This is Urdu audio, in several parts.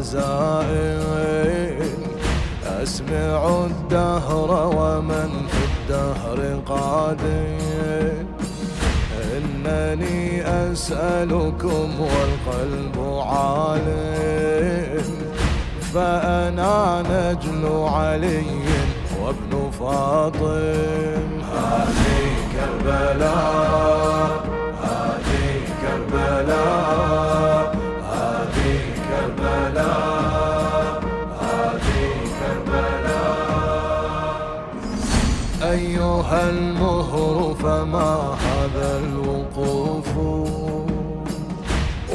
العزائم أسمع الدهر ومن في الدهر قادم. إنني أسألكم والقلب عالم. فأنا نجل علي وابن فاطم. هذه كربلاء هذه كربلاء.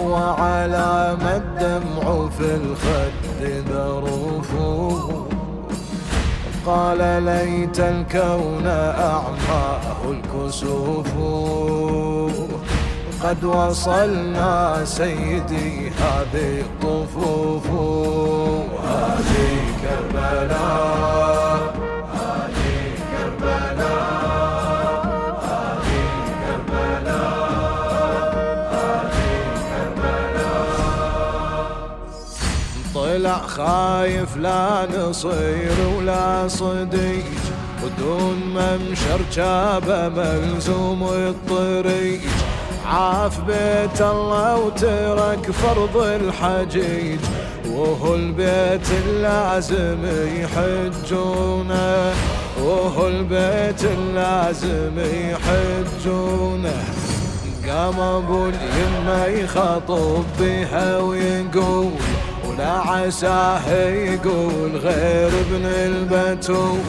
وعلى ما الدمع في الخد ذروف. قال ليت الكون أعماه الكسوف. قد وصلنا سيدي هذه الطفوف. هذه كربلاء. طلع خايف لا نصير ولا صديق ودون ممشر جابه ملزوم الطريق. عاف بيت الله وترك فرض الحجيج، وهو البيت اللازم يحجونه. وهو البيت اللازم يحجونه. قام ابو اليمه يخاطب بها ويقول ولا عساه يقول غير ابن البتول.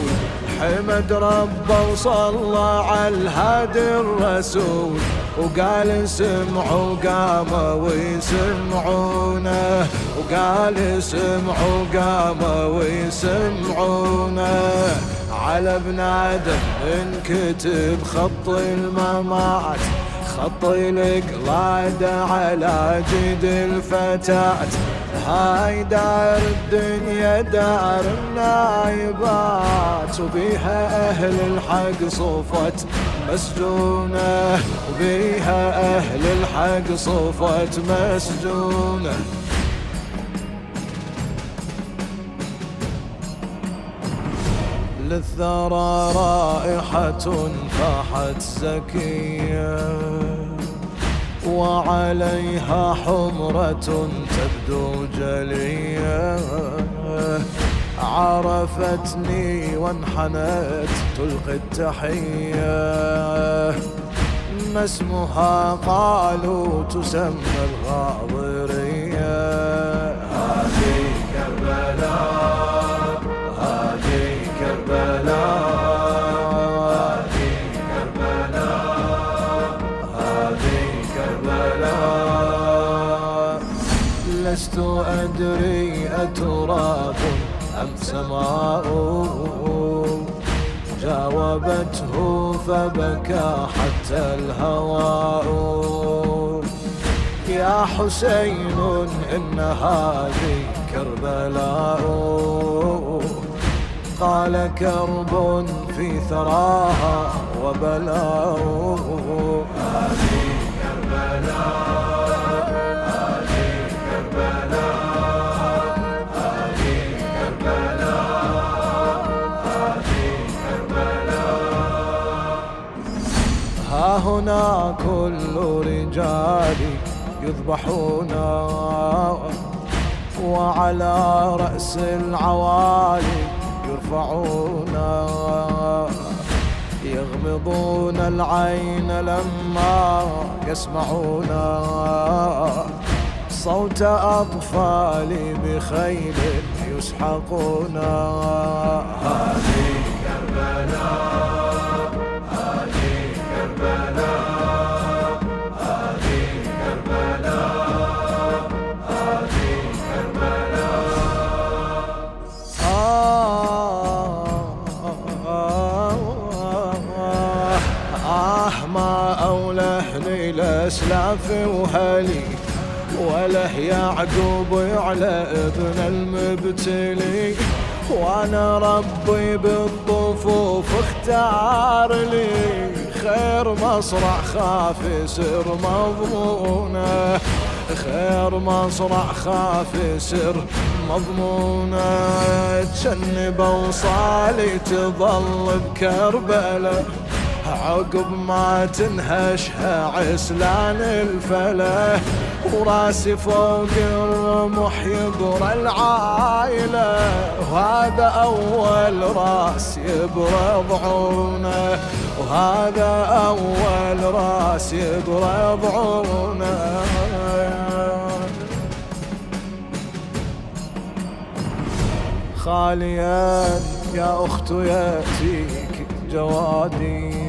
حمد ربه وصلى على الهادي الرسول. وقال سمعوا، قاموا ويسمعونه. وقال سمعوا، قاموا ويسمعونه. على ابن ادم انكتب خط الممات. خط القلاد على جد الفتاة. هاي دار الدنيا دار النايبات وبيها أهل الحق صفت مسجونة وبيها أهل الحق صفت مسجونة للثرى رائحة فاحت زكية وعليها حمرة تبدو جلية. عرفتني وانحنت تلقي التحية. ما اسمها قالوا تسمى الغاضب لست أدري أتراب أم سماء جاوبته فبكى حتى الهواء. يا حسين، إن هذه كربلاء. قال كرب في ثراها وبلاء. هذه كربلاء. هنا كل رجالي يذبحون. وعلى رأس العوالي يرفعون. يغمضون العين لما يسمعون. صوت أطفالي بخيل يسحقون. هذه أولهني الأسلاف وهلي وله يعقوب على ابن المبتلي. وانا ربي بالطفوف اختار لي خير مصرع خاف يصير مضمونه. خير مصرع خاف يصير مضمونه. تشنب اوصالي تظل بكربله عقب ما تنهشها عسلان الفله وراسي فوق الرمح يبرى العايلة وهذا أول راس يبرى ضعونه. وهذا أول راس يبرى ضعونه. خاليا يا أخت يأتيك جوادي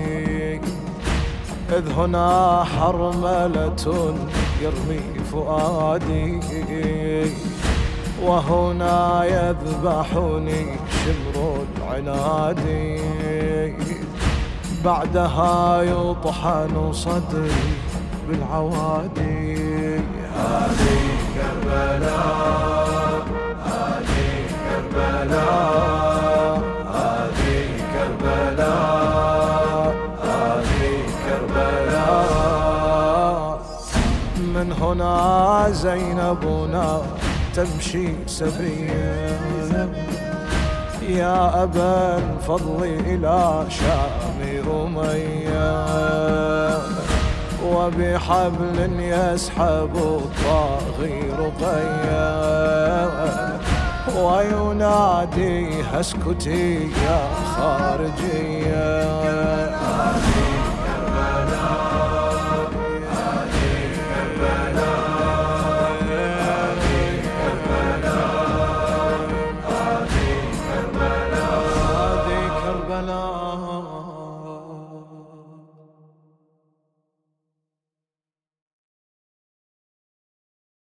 إذ هنا حرملة يرمي فؤادي، وهنا يذبحني شمر العناد. بعدها يطحن صدري بالعوادي هذه كربلاء. زينبنا تمشي سبيا يا أبا الفضل إلى شام أمية وبحبل يسحب الطاغي رقيا ويناديها اسكتي يا خارجيه